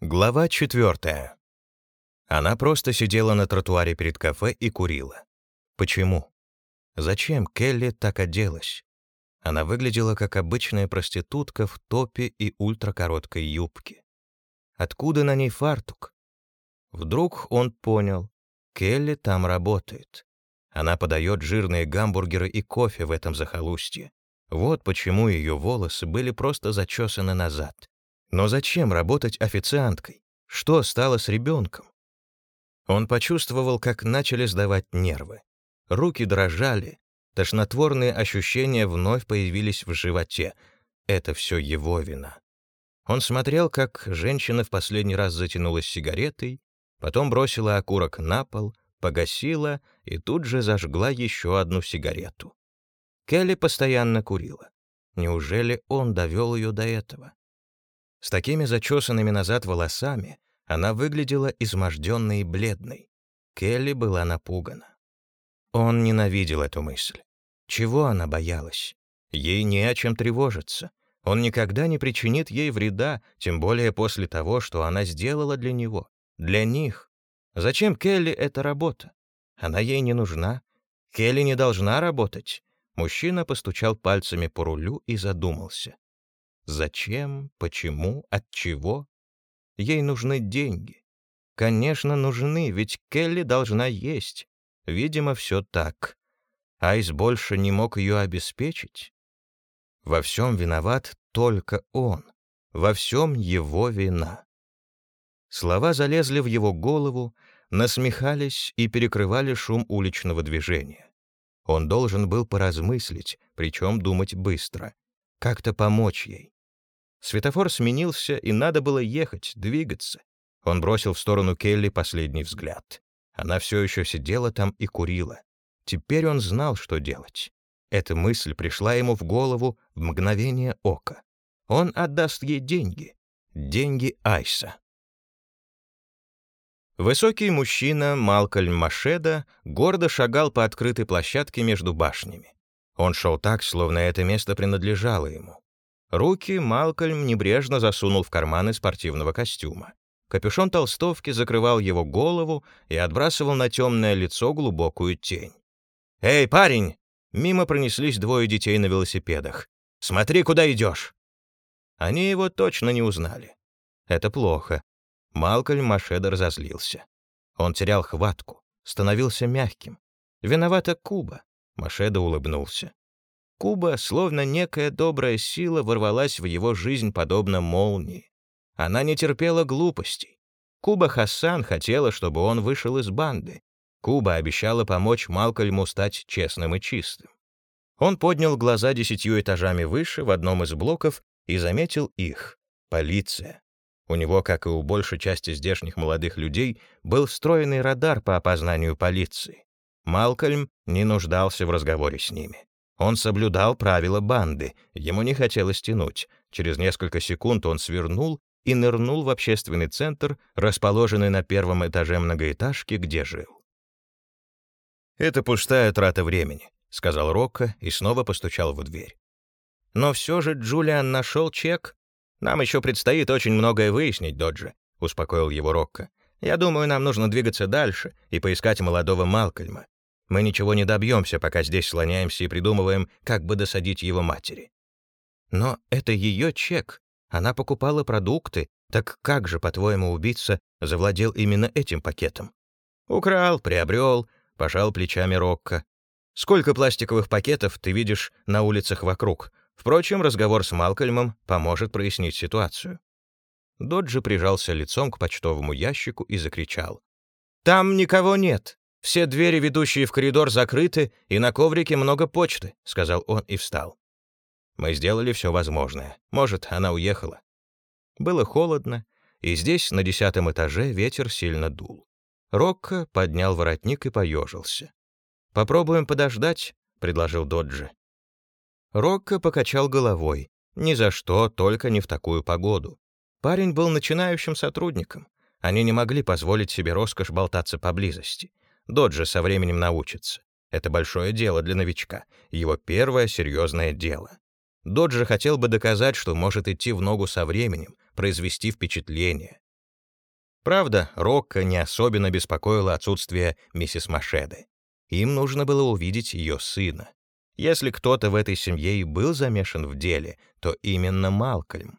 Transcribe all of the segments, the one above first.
Глава четвертая. Она просто сидела на тротуаре перед кафе и курила. Почему? Зачем Келли так оделась? Она выглядела как обычная проститутка в топе и ультракороткой юбке. Откуда на ней фартук? Вдруг он понял. Келли там работает. Она подает жирные гамбургеры и кофе в этом захолустье. Вот почему ее волосы были просто зачесаны назад. Но зачем работать официанткой? Что стало с ребенком? Он почувствовал, как начали сдавать нервы. Руки дрожали, тошнотворные ощущения вновь появились в животе. Это все его вина. Он смотрел, как женщина в последний раз затянулась сигаретой, потом бросила окурок на пол, погасила и тут же зажгла еще одну сигарету. Келли постоянно курила. Неужели он довел ее до этого? С такими зачесанными назад волосами она выглядела изможденной и бледной. Келли была напугана. Он ненавидел эту мысль. Чего она боялась? Ей не о чем тревожиться. Он никогда не причинит ей вреда, тем более после того, что она сделала для него, для них. Зачем Келли эта работа? Она ей не нужна. Келли не должна работать. Мужчина постучал пальцами по рулю и задумался. Зачем, почему, от чего? Ей нужны деньги. Конечно, нужны, ведь Келли должна есть. Видимо, все так. Айс больше не мог ее обеспечить. Во всем виноват только он. Во всем его вина. Слова залезли в его голову, насмехались и перекрывали шум уличного движения. Он должен был поразмыслить, причем думать быстро, как-то помочь ей. Светофор сменился, и надо было ехать, двигаться. Он бросил в сторону Келли последний взгляд. Она все еще сидела там и курила. Теперь он знал, что делать. Эта мысль пришла ему в голову в мгновение ока. Он отдаст ей деньги. Деньги Айса. Высокий мужчина Малкольм Машеда гордо шагал по открытой площадке между башнями. Он шел так, словно это место принадлежало ему. Руки Малкольм небрежно засунул в карманы спортивного костюма. Капюшон толстовки закрывал его голову и отбрасывал на темное лицо глубокую тень. «Эй, парень!» Мимо пронеслись двое детей на велосипедах. «Смотри, куда идешь!» Они его точно не узнали. Это плохо. Малкольм Машеда разозлился. Он терял хватку, становился мягким. Виновата Куба. Машеда улыбнулся. Куба, словно некая добрая сила, ворвалась в его жизнь подобно молнии. Она не терпела глупостей. Куба Хасан хотела, чтобы он вышел из банды. Куба обещала помочь Малкольму стать честным и чистым. Он поднял глаза десятью этажами выше в одном из блоков и заметил их — полиция. У него, как и у большей части здешних молодых людей, был встроенный радар по опознанию полиции. Малкольм не нуждался в разговоре с ними. Он соблюдал правила банды, ему не хотелось тянуть. Через несколько секунд он свернул и нырнул в общественный центр, расположенный на первом этаже многоэтажки, где жил. «Это пустая трата времени», — сказал Рокко и снова постучал в дверь. «Но все же Джулиан нашел чек. Нам еще предстоит очень многое выяснить, Доджи», — успокоил его Рокко. «Я думаю, нам нужно двигаться дальше и поискать молодого Малкольма. Мы ничего не добьемся, пока здесь слоняемся и придумываем, как бы досадить его матери. Но это ее чек. Она покупала продукты. Так как же, по-твоему, убийца завладел именно этим пакетом? Украл, приобрел, пожал плечами Рокко. Сколько пластиковых пакетов ты видишь на улицах вокруг? Впрочем, разговор с Малкольмом поможет прояснить ситуацию. Доджи прижался лицом к почтовому ящику и закричал. «Там никого нет!» «Все двери, ведущие в коридор, закрыты, и на коврике много почты», — сказал он и встал. Мы сделали все возможное. Может, она уехала. Было холодно, и здесь, на десятом этаже, ветер сильно дул. Рокко поднял воротник и поежился. «Попробуем подождать», — предложил Доджи. Рокко покачал головой. Ни за что, только не в такую погоду. Парень был начинающим сотрудником. Они не могли позволить себе роскошь болтаться поблизости. Доджи со временем научится. Это большое дело для новичка, его первое серьезное дело. Доджи хотел бы доказать, что может идти в ногу со временем, произвести впечатление. Правда, Рокко не особенно беспокоило отсутствие миссис Машеды. Им нужно было увидеть ее сына. Если кто-то в этой семье и был замешан в деле, то именно Малкольм.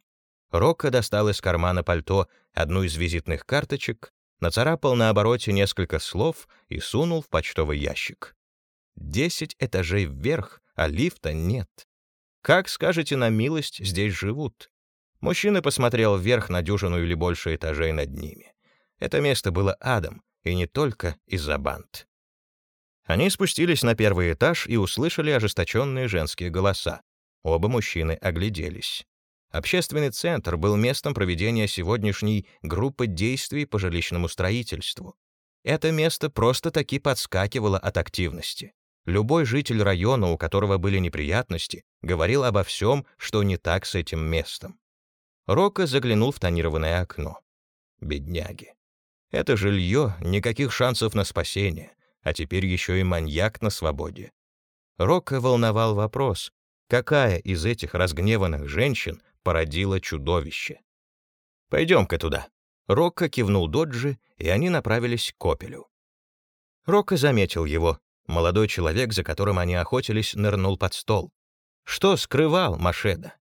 Рокко достал из кармана пальто одну из визитных карточек, нацарапал на обороте несколько слов и сунул в почтовый ящик. Десять этажей вверх, а лифта нет. Как, скажете на милость, здесь живут? Мужчина посмотрел вверх на дюжину или больше этажей над ними. Это место было адом, и не только из-за банд. Они спустились на первый этаж и услышали ожесточенные женские голоса. Оба мужчины огляделись. Общественный центр был местом проведения сегодняшней группы действий по жилищному строительству. Это место просто-таки подскакивало от активности. Любой житель района, у которого были неприятности, говорил обо всем, что не так с этим местом. Рока заглянул в тонированное окно. Бедняги. Это жилье, никаких шансов на спасение, а теперь еще и маньяк на свободе. Рока волновал вопрос, какая из этих разгневанных женщин породила чудовище. «Пойдем-ка туда». Рокко кивнул Доджи, и они направились к Копелю. Рокко заметил его. Молодой человек, за которым они охотились, нырнул под стол. Что скрывал Машеда?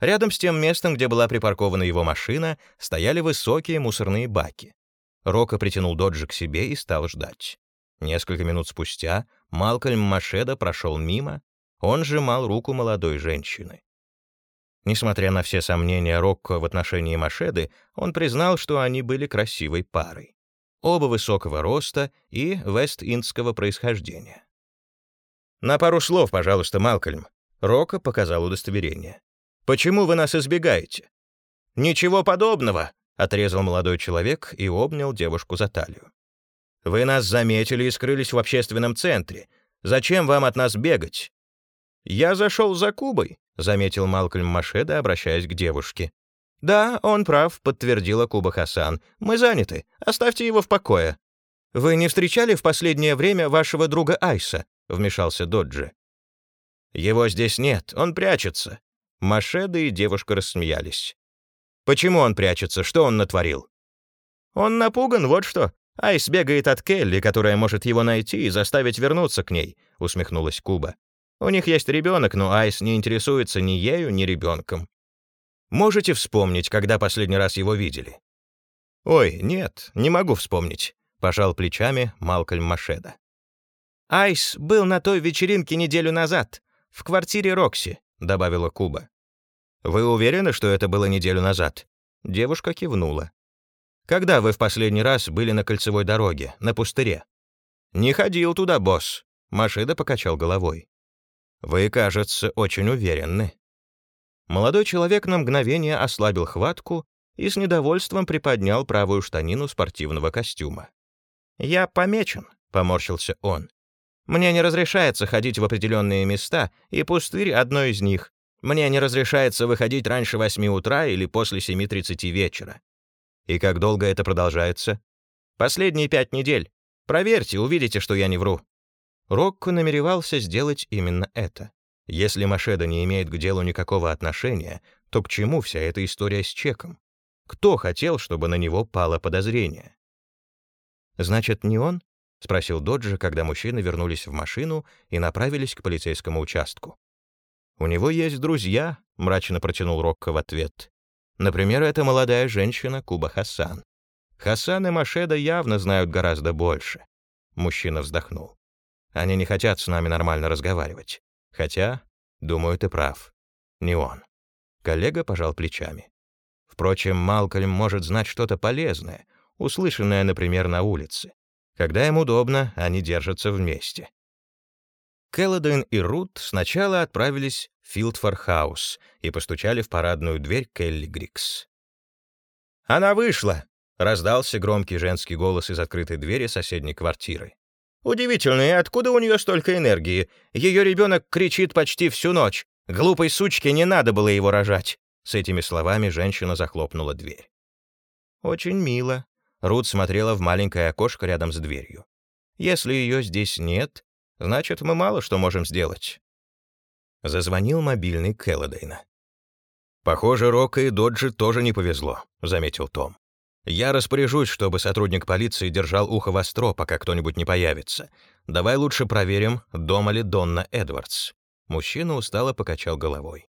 Рядом с тем местом, где была припаркована его машина, стояли высокие мусорные баки. Рока притянул Доджи к себе и стал ждать. Несколько минут спустя Малкольм Машеда прошел мимо, он сжимал руку молодой женщины. Несмотря на все сомнения Рокко в отношении Машеды, он признал, что они были красивой парой. Оба высокого роста и вест-индского происхождения. «На пару слов, пожалуйста, Малкольм», — Рокко показал удостоверение. «Почему вы нас избегаете?» «Ничего подобного», — отрезал молодой человек и обнял девушку за талию. «Вы нас заметили и скрылись в общественном центре. Зачем вам от нас бегать?» «Я зашел за Кубой», — заметил Малкольм Машеда, обращаясь к девушке. «Да, он прав», — подтвердила Куба Хасан. «Мы заняты. Оставьте его в покое». «Вы не встречали в последнее время вашего друга Айса?» — вмешался Доджи. «Его здесь нет, он прячется». Машеда и девушка рассмеялись. «Почему он прячется? Что он натворил?» «Он напуган, вот что. Айс бегает от Келли, которая может его найти и заставить вернуться к ней», — усмехнулась Куба. У них есть ребенок, но Айс не интересуется ни ею, ни ребенком. Можете вспомнить, когда последний раз его видели? Ой, нет, не могу вспомнить, пожал плечами Малкольм Машеда. Айс был на той вечеринке неделю назад, в квартире Рокси, добавила Куба. Вы уверены, что это было неделю назад? Девушка кивнула. Когда вы в последний раз были на кольцевой дороге, на пустыре? Не ходил туда, босс. Машеда покачал головой. Вы, кажется, очень уверенны. Молодой человек на мгновение ослабил хватку и с недовольством приподнял правую штанину спортивного костюма. «Я помечен», — поморщился он. «Мне не разрешается ходить в определенные места, и пустырь — одно из них. Мне не разрешается выходить раньше восьми утра или после семи тридцати вечера». «И как долго это продолжается?» «Последние пять недель. Проверьте, увидите, что я не вру». Рокко намеревался сделать именно это. Если Машеда не имеет к делу никакого отношения, то к чему вся эта история с чеком? Кто хотел, чтобы на него пало подозрение? «Значит, не он?» — спросил Доджи, когда мужчины вернулись в машину и направились к полицейскому участку. «У него есть друзья», — мрачно протянул Рокко в ответ. «Например, эта молодая женщина Куба Хасан. Хасан и Машеда явно знают гораздо больше». Мужчина вздохнул. Они не хотят с нами нормально разговаривать. Хотя, думаю, ты прав. Не он. Коллега пожал плечами. Впрочем, Малкольм может знать что-то полезное, услышанное, например, на улице. Когда им удобно, они держатся вместе. Келлоден и Рут сначала отправились в Филдфорхаус и постучали в парадную дверь Келли Грикс. «Она вышла!» — раздался громкий женский голос из открытой двери соседней квартиры. Удивительно, и откуда у нее столько энергии? Ее ребенок кричит почти всю ночь. Глупой сучке не надо было его рожать. С этими словами женщина захлопнула дверь. Очень мило. Рут смотрела в маленькое окошко рядом с дверью. Если ее здесь нет, значит, мы мало что можем сделать. Зазвонил мобильный Келлодейна. «Похоже, Рока и Доджи тоже не повезло», — заметил Том. Я распоряжусь, чтобы сотрудник полиции держал ухо востро, пока кто-нибудь не появится. Давай лучше проверим, дома ли Донна Эдвардс». Мужчина устало покачал головой.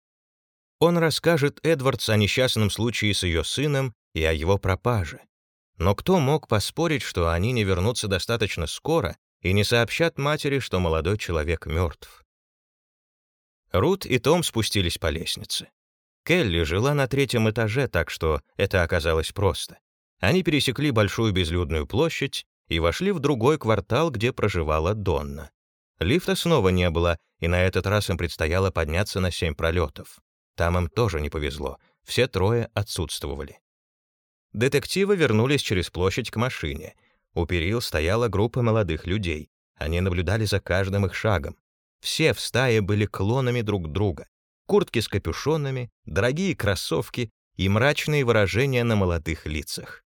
Он расскажет Эдвардс о несчастном случае с ее сыном и о его пропаже. Но кто мог поспорить, что они не вернутся достаточно скоро и не сообщат матери, что молодой человек мертв? Рут и Том спустились по лестнице. Келли жила на третьем этаже, так что это оказалось просто. Они пересекли большую безлюдную площадь и вошли в другой квартал, где проживала Донна. Лифта снова не было, и на этот раз им предстояло подняться на семь пролетов. Там им тоже не повезло, все трое отсутствовали. Детективы вернулись через площадь к машине. У перил стояла группа молодых людей. Они наблюдали за каждым их шагом. Все в стае были клонами друг друга. Куртки с капюшонами, дорогие кроссовки и мрачные выражения на молодых лицах.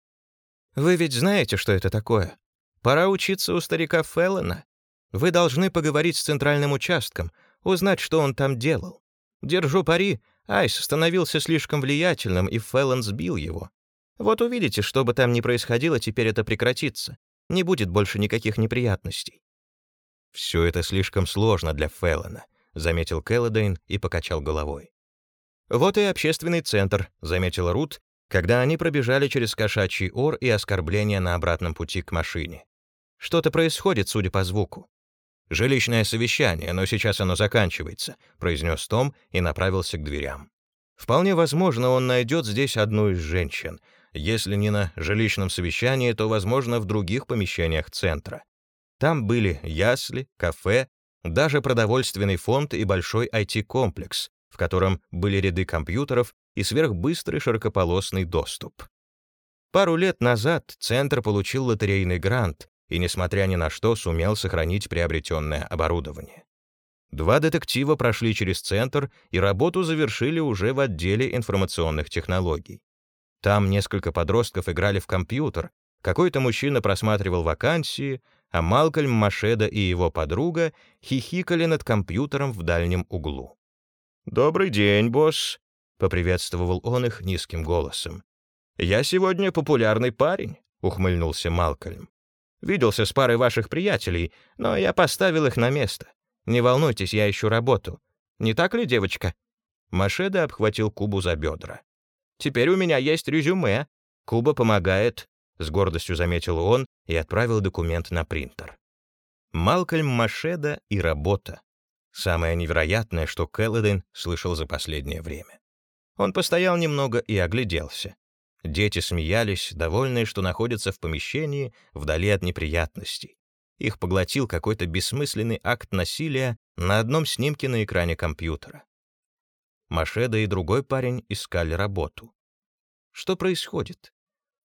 Вы ведь знаете, что это такое? Пора учиться у старика Феллона. Вы должны поговорить с центральным участком, узнать, что он там делал. Держу пари, Айс становился слишком влиятельным, и Феллон сбил его. Вот увидите, что бы там ни происходило, теперь это прекратится. Не будет больше никаких неприятностей. «Все это слишком сложно для Феллона», — заметил Келлодейн и покачал головой. «Вот и общественный центр», — заметила Рут, когда они пробежали через кошачий ор и оскорбления на обратном пути к машине. Что-то происходит, судя по звуку. «Жилищное совещание, но сейчас оно заканчивается», — произнес Том и направился к дверям. Вполне возможно, он найдет здесь одну из женщин. Если не на жилищном совещании, то, возможно, в других помещениях центра. Там были ясли, кафе, даже продовольственный фонд и большой IT-комплекс, в котором были ряды компьютеров и сверхбыстрый широкополосный доступ. Пару лет назад Центр получил лотерейный грант и, несмотря ни на что, сумел сохранить приобретенное оборудование. Два детектива прошли через Центр и работу завершили уже в отделе информационных технологий. Там несколько подростков играли в компьютер, какой-то мужчина просматривал вакансии, а Малкольм Машеда и его подруга хихикали над компьютером в дальнем углу. «Добрый день, босс», поприветствовал он их низким голосом. «Я сегодня популярный парень», — ухмыльнулся Малкольм. «Виделся с парой ваших приятелей, но я поставил их на место. Не волнуйтесь, я ищу работу. Не так ли, девочка?» Машеда обхватил Кубу за бедра. «Теперь у меня есть резюме. Куба помогает», — с гордостью заметил он и отправил документ на принтер. Малкольм Машеда и работа. Самое невероятное, что Келлоден слышал за последнее время. Он постоял немного и огляделся. Дети смеялись, довольные, что находятся в помещении вдали от неприятностей. Их поглотил какой-то бессмысленный акт насилия на одном снимке на экране компьютера. Машеда и другой парень искали работу. Что происходит?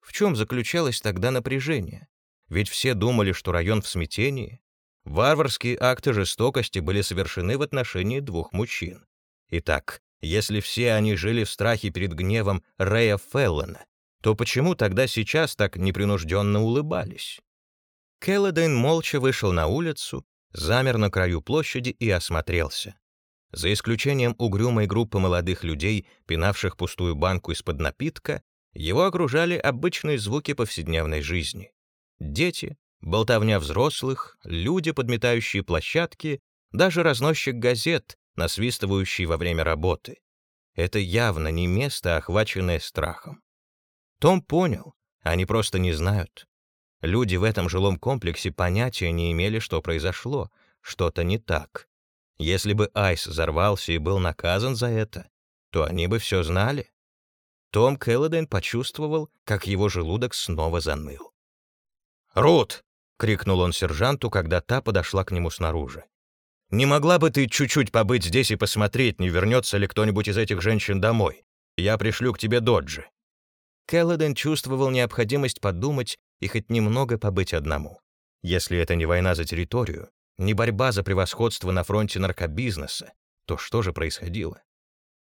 В чем заключалось тогда напряжение? Ведь все думали, что район в смятении. Варварские акты жестокости были совершены в отношении двух мужчин. Итак, если все они жили в страхе перед гневом Рэя Феллона, то почему тогда сейчас так непринужденно улыбались? Келлодейн молча вышел на улицу, замер на краю площади и осмотрелся. За исключением угрюмой группы молодых людей, пинавших пустую банку из-под напитка, его окружали обычные звуки повседневной жизни. Дети, болтовня взрослых, люди, подметающие площадки, даже разносчик газет, насвистывающий во время работы. Это явно не место, охваченное страхом. Том понял, они просто не знают. Люди в этом жилом комплексе понятия не имели, что произошло, что-то не так. Если бы Айс взорвался и был наказан за это, то они бы все знали. Том Келлоден почувствовал, как его желудок снова заныл. «Рут!» — крикнул он сержанту, когда та подошла к нему снаружи. Не могла бы ты чуть-чуть побыть здесь и посмотреть, не вернется ли кто-нибудь из этих женщин домой? Я пришлю к тебе Доджи». Келлоден чувствовал необходимость подумать и хоть немного побыть одному. Если это не война за территорию, не борьба за превосходство на фронте наркобизнеса, то что же происходило?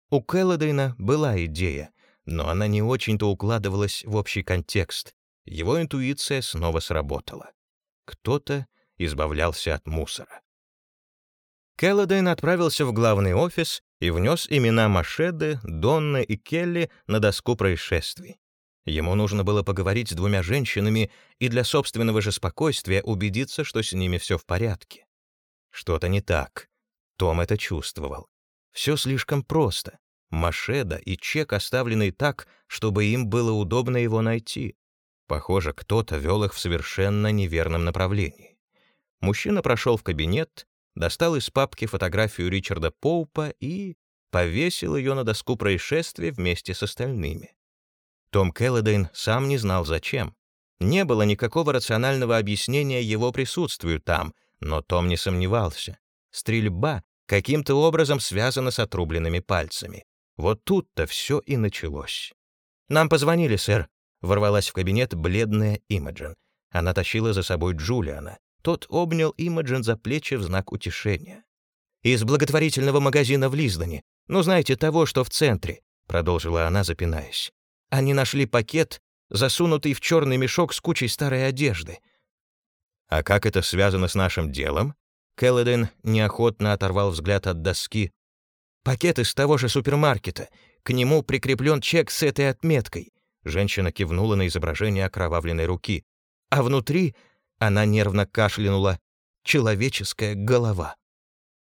У Келлодейна была идея, но она не очень-то укладывалась в общий контекст. Его интуиция снова сработала. Кто-то избавлялся от мусора. Келлодейн отправился в главный офис и внес имена Машеды, Донны и Келли на доску происшествий. Ему нужно было поговорить с двумя женщинами и для собственного же спокойствия убедиться, что с ними все в порядке. Что-то не так. Том это чувствовал. Все слишком просто. Машеда и чек, оставленный так, чтобы им было удобно его найти. Похоже, кто-то вел их в совершенно неверном направлении. Мужчина прошел в кабинет, достал из папки фотографию Ричарда Поупа и повесил ее на доску происшествия вместе с остальными. Том Келлодейн сам не знал зачем. Не было никакого рационального объяснения его присутствию там, но Том не сомневался. Стрельба каким-то образом связана с отрубленными пальцами. Вот тут-то все и началось. «Нам позвонили, сэр», — ворвалась в кабинет бледная Имаджин. Она тащила за собой Джулиана. Тот обнял Имаджин за плечи в знак утешения. «Из благотворительного магазина в Лиздоне. Ну, знаете, того, что в центре», — продолжила она, запинаясь. Они нашли пакет, засунутый в черный мешок с кучей старой одежды. «А как это связано с нашим делом?» Келлоден неохотно оторвал взгляд от доски. «Пакет из того же супермаркета. К нему прикреплен чек с этой отметкой». Женщина кивнула на изображение окровавленной руки. А внутри она нервно кашлянула. Человеческая голова.